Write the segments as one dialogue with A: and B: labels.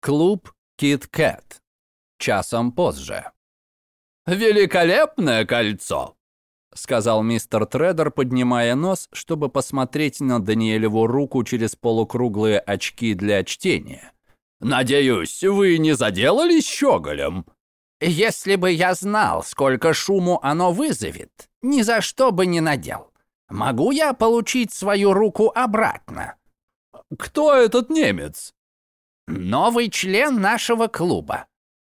A: Клуб Кит Кэт. Часом позже.
B: «Великолепное кольцо!»
A: — сказал мистер Тредер, поднимая нос, чтобы посмотреть на Даниэлеву руку через полукруглые очки для чтения.
B: «Надеюсь, вы не заделались щеголем?»
C: «Если бы я знал, сколько шуму оно вызовет, ни за что бы не надел. Могу я получить свою руку обратно?»
B: «Кто этот немец?»
C: «Новый член нашего клуба».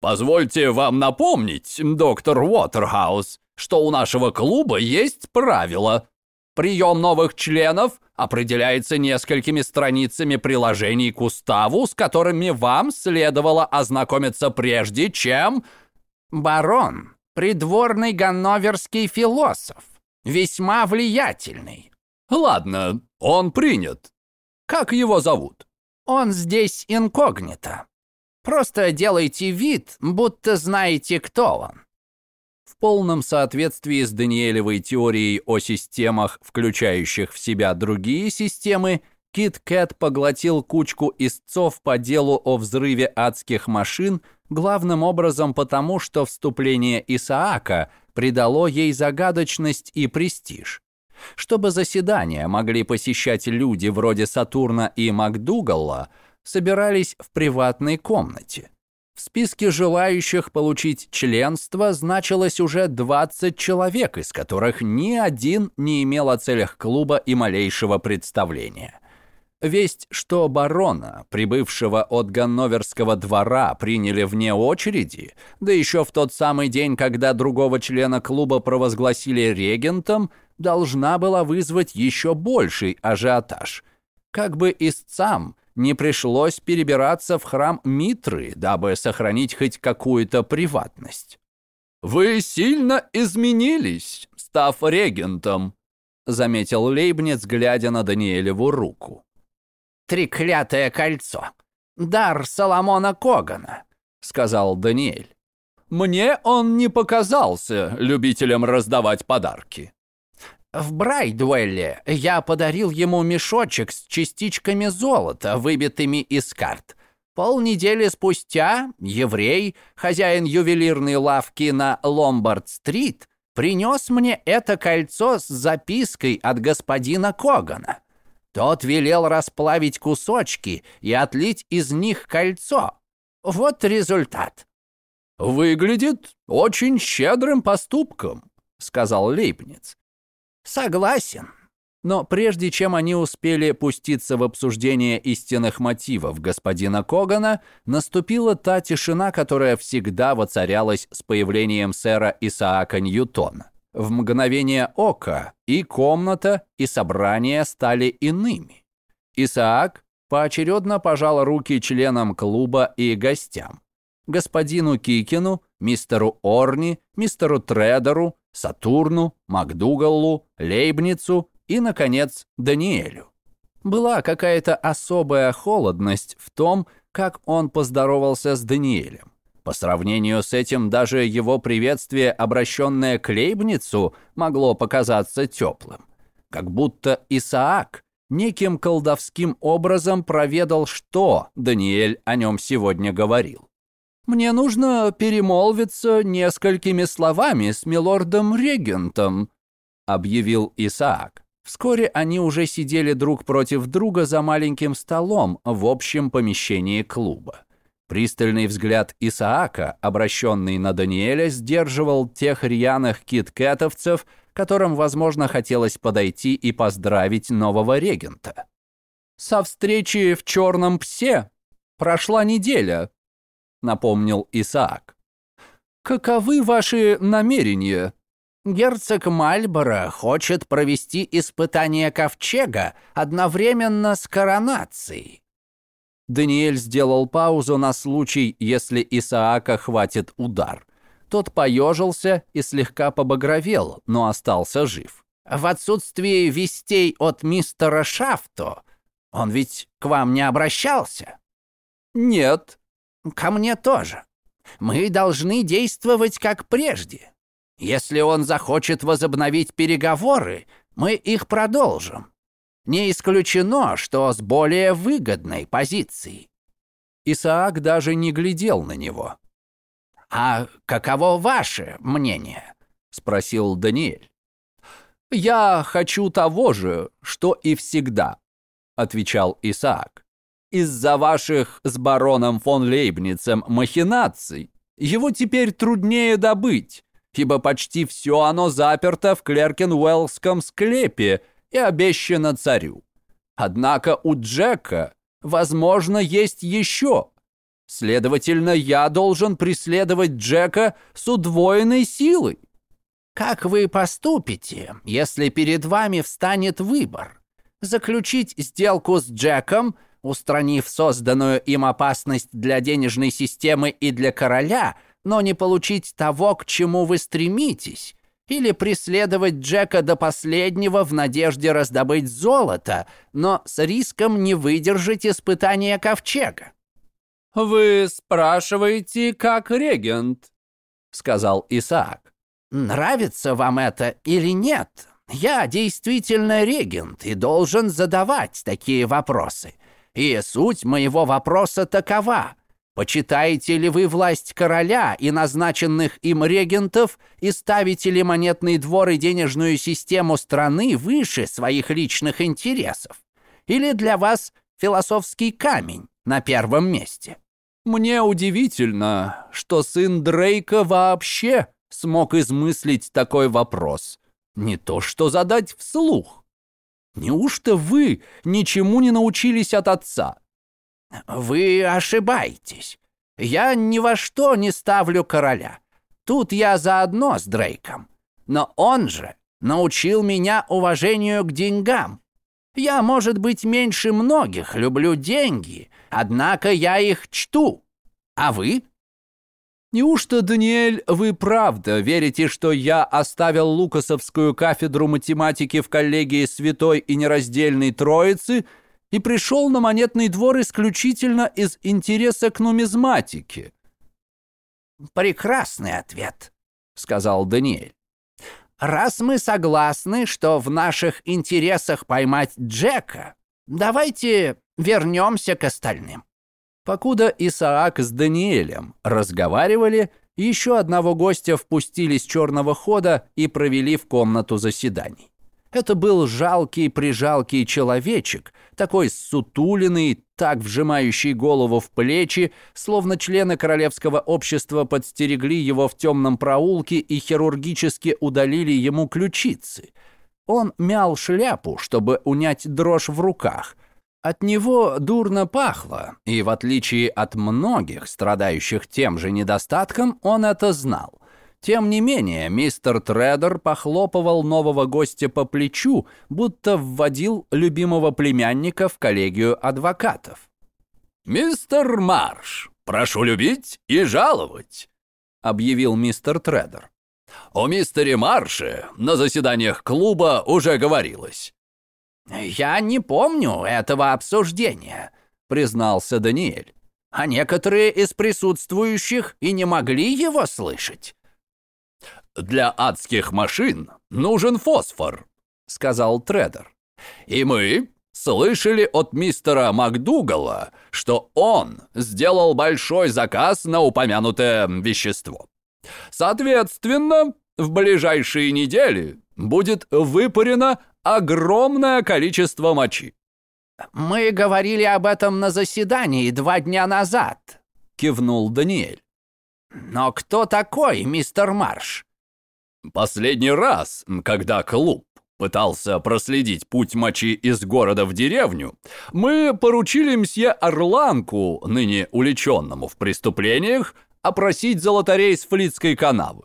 B: «Позвольте вам напомнить, доктор Уотерхаус, что у нашего клуба есть правило. Прием новых членов определяется несколькими страницами приложений к уставу, с которыми вам следовало ознакомиться прежде, чем...
C: Барон, придворный ганноверский философ, весьма влиятельный.
B: Ладно, он принят. Как его зовут?
C: Он здесь инкогнито. Просто делайте вид, будто знаете, кто он
A: полном соответствии с Даниэлевой теорией о системах, включающих в себя другие системы, Кит Кэт поглотил кучку истцов по делу о взрыве адских машин, главным образом потому, что вступление Исаака придало ей загадочность и престиж. Чтобы заседания могли посещать люди вроде Сатурна и МакДугалла, собирались в приватной комнате. В списке желающих получить членство значилось уже 20 человек, из которых ни один не имел о целях клуба и малейшего представления. Весть, что барона, прибывшего от Ганноверского двора, приняли вне очереди, да еще в тот самый день, когда другого члена клуба провозгласили регентом, должна была вызвать еще больший ажиотаж. Как бы истцам не пришлось перебираться в храм Митры, дабы сохранить хоть какую-то приватность.
B: «Вы сильно изменились, став регентом», — заметил Лейбниц, глядя на Даниэлеву руку.
C: «Треклятое кольцо! Дар Соломона Когана», — сказал Даниэль.
B: «Мне он не показался любителем раздавать подарки».
C: В Брайдуэлле я подарил ему мешочек с частичками золота, выбитыми из карт. Полнедели спустя еврей, хозяин ювелирной лавки на Ломбард-стрит, принес мне это кольцо с запиской от господина Когана. Тот велел расплавить кусочки и отлить из них кольцо. Вот результат.
B: «Выглядит очень щедрым поступком», — сказал Лейбниц.
C: Согласен.
A: Но прежде чем они успели пуститься в обсуждение истинных мотивов господина Когана, наступила та тишина, которая всегда воцарялась с появлением сэра Исаака Ньютона. В мгновение ока и комната, и собрание стали иными. Исаак поочередно пожал руки членам клуба и гостям. Господину Кикину, мистеру Орни, мистеру Тредеру, Сатурну, Макдугаллу, Лейбницу и, наконец, Даниэлю. Была какая-то особая холодность в том, как он поздоровался с Даниэлем. По сравнению с этим даже его приветствие, обращенное к Лейбницу, могло показаться теплым. Как будто Исаак неким колдовским образом проведал, что Даниэль о нем сегодня говорил. Мне нужно перемолвиться несколькими словами с милордом-регентом», — объявил Исаак. Вскоре они уже сидели друг против друга за маленьким столом в общем помещении клуба. Пристальный взгляд Исаака, обращенный на Даниэля, сдерживал тех рьяных киткетовцев, которым, возможно, хотелось подойти и поздравить нового регента. «Со встречи в «Черном псе» прошла неделя», напомнил Исаак. «Каковы ваши намерения?»
C: «Герцог Мальборо хочет провести испытание ковчега одновременно с коронацией».
A: Даниэль сделал паузу на случай, если Исаака хватит удар. Тот поежился и слегка побагровел, но остался жив.
C: «В отсутствие вестей от мистера Шафто, он ведь к вам не обращался?»
A: «Нет»,
C: Ко мне тоже. Мы должны действовать как прежде. Если он захочет возобновить переговоры, мы их продолжим. Не исключено, что с более выгодной позицией.
A: Исаак даже не глядел на него.
C: «А каково ваше мнение?» — спросил Даниэль.
A: «Я хочу того же, что и всегда», — отвечал Исаак. «Из-за ваших с бароном фон Лейбницем махинаций его теперь труднее добыть, ибо почти все оно заперто в Клеркенуэллском склепе и обещано царю. Однако у Джека, возможно, есть еще. Следовательно, я должен преследовать Джека с удвоенной силой.
C: Как вы поступите, если перед вами встанет выбор? Заключить сделку с Джеком, устранив созданную им опасность для денежной системы и для короля, но не получить того, к чему вы стремитесь, или преследовать Джека до последнего в надежде раздобыть золото, но с риском не выдержать испытания ковчега.
A: «Вы спрашиваете, как регент», — сказал Исаак.
C: Нравится вам это или нет, я действительно регент и должен задавать такие вопросы. И суть моего вопроса такова. Почитаете ли вы власть короля и назначенных им регентов и ставите ли монетный двор и денежную систему страны выше своих личных интересов? Или для вас философский камень на первом месте?
A: Мне удивительно, что сын Дрейка вообще смог измыслить такой вопрос. Не то что задать вслух. Неужто вы ничему не научились от отца?
C: Вы ошибаетесь. Я ни во что не ставлю короля. Тут я заодно с Дрейком. Но он же научил меня уважению к деньгам. Я, может быть, меньше многих люблю деньги, однако я их чту. А вы?
A: Неужто, Даниэль, вы правда верите, что я оставил Лукасовскую кафедру математики в коллегии Святой и Нераздельной Троицы и пришел на монетный двор исключительно из интереса к нумизматике?
C: «Прекрасный ответ», — сказал Даниэль. «Раз мы согласны, что в наших интересах поймать Джека, давайте вернемся к остальным».
A: Покуда Исаак с Даниэлем разговаривали, еще одного гостя впустили с черного хода и провели в комнату заседаний. Это был жалкий-прижалкий человечек, такой сутулиный, так вжимающий голову в плечи, словно члены королевского общества подстерегли его в темном проулке и хирургически удалили ему ключицы. Он мял шляпу, чтобы унять дрожь в руках, от него дурно пахло, и в отличие от многих, страдающих тем же недостатком, он это знал. Тем не менее, мистер Тредер похлопывал нового гостя по плечу, будто вводил любимого племянника в коллегию адвокатов.
B: «Мистер Марш, прошу любить и жаловать», — объявил мистер Тредер. «О мистере Марше на заседаниях клуба уже говорилось.
C: «Я не помню этого обсуждения», — признался Даниэль. «А некоторые из присутствующих и не могли его слышать».
B: «Для адских машин нужен фосфор», — сказал Тредер. «И мы слышали от мистера МакДугала, что он сделал большой заказ на упомянутое вещество. Соответственно, в ближайшие недели будет выпарено огромное количество мочи.
C: «Мы говорили об этом на заседании два дня назад», — кивнул Даниэль. «Но кто такой мистер Марш?»
B: «Последний раз, когда клуб пытался проследить путь мочи из города в деревню, мы поручили мсье Орланку, ныне уличенному в преступлениях, опросить золотарей с Флицкой канавы.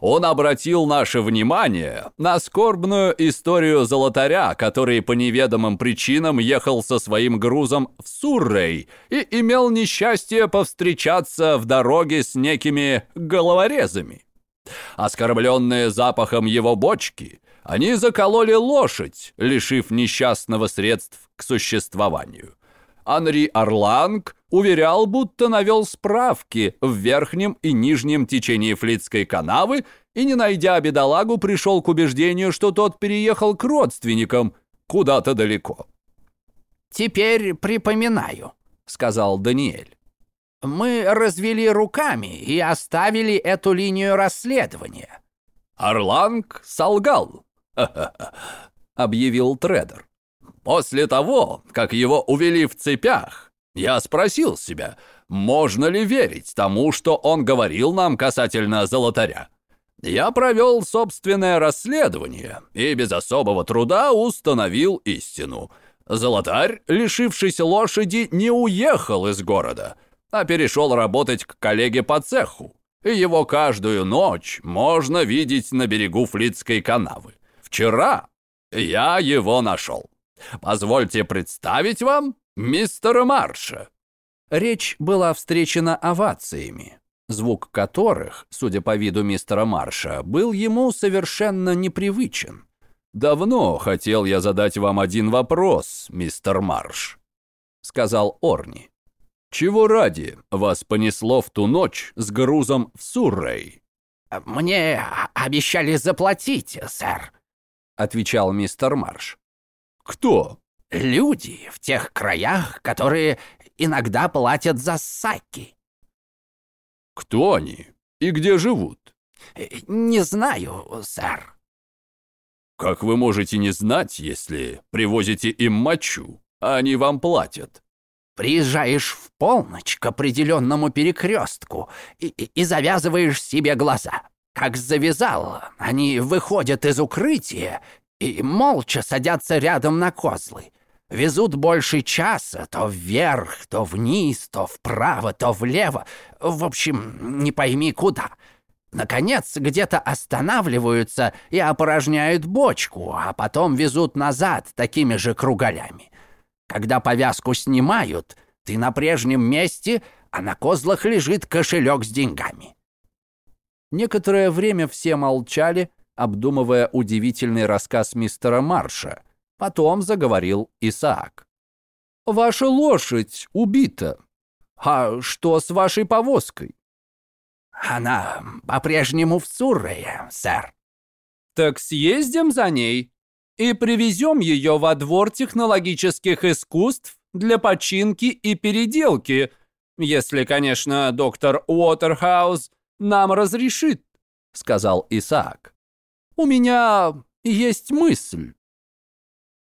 B: Он обратил наше внимание на скорбную историю золотаря, который по неведомым причинам ехал со своим грузом в Суррей и имел несчастье повстречаться в дороге с некими головорезами. Оскорбленные запахом его бочки, они закололи лошадь, лишив несчастного средств к существованию. Анри Орланг уверял, будто навел справки в верхнем и нижнем течении Флицкой канавы и, не найдя бедолагу, пришел к убеждению, что тот переехал к родственникам куда-то далеко.
C: «Теперь припоминаю», — сказал Даниэль. Мы развели руками и оставили эту линию расследования.
B: Орланг солгал, объявил трейдер. После того, как его увели в цепях, я спросил себя, можно ли верить тому, что он говорил нам касательно золотаря. Я провел собственное расследование и без особого труда установил истину. Золотарь, лишившись лошади, не уехал из города, а перешел работать к коллеге по цеху. И его каждую ночь можно видеть на берегу Флицкой канавы. Вчера я его нашел. Позвольте представить вам мистера Марша».
A: Речь была встречена овациями звук которых, судя по виду мистера Марша, был ему совершенно непривычен. «Давно хотел я задать вам один вопрос, мистер Марш», — сказал Орни. «Чего ради вас понесло в ту ночь с грузом в Суррей?»
C: «Мне обещали заплатить, сэр», — отвечал мистер Марш.
A: «Кто?»
C: «Люди в тех краях, которые иногда платят за саки».
A: Кто они и где живут?
C: Не знаю, сэр.
A: Как вы можете не знать, если привозите им мочу, а они вам платят?
C: Приезжаешь в полночь к определенному перекрестку и, и, завязываешь себе глаза. Как завязал, они выходят из укрытия и молча садятся рядом на козлы. Везут больше часа, то вверх, то вниз, то вправо, то влево. В общем, не пойми куда. Наконец, где-то останавливаются и опорожняют бочку, а потом везут назад такими же кругалями. Когда повязку снимают, ты на прежнем месте, а на козлах лежит кошелек с деньгами.
A: Некоторое время все молчали, обдумывая удивительный рассказ мистера Марша, Потом заговорил Исаак. «Ваша лошадь убита. А что с вашей повозкой?»
C: «Она по-прежнему в Суррее, сэр».
A: «Так съездим за ней и привезем ее во двор технологических искусств для починки и переделки, если, конечно, доктор Уотерхаус нам разрешит», — сказал Исаак. «У меня есть мысль».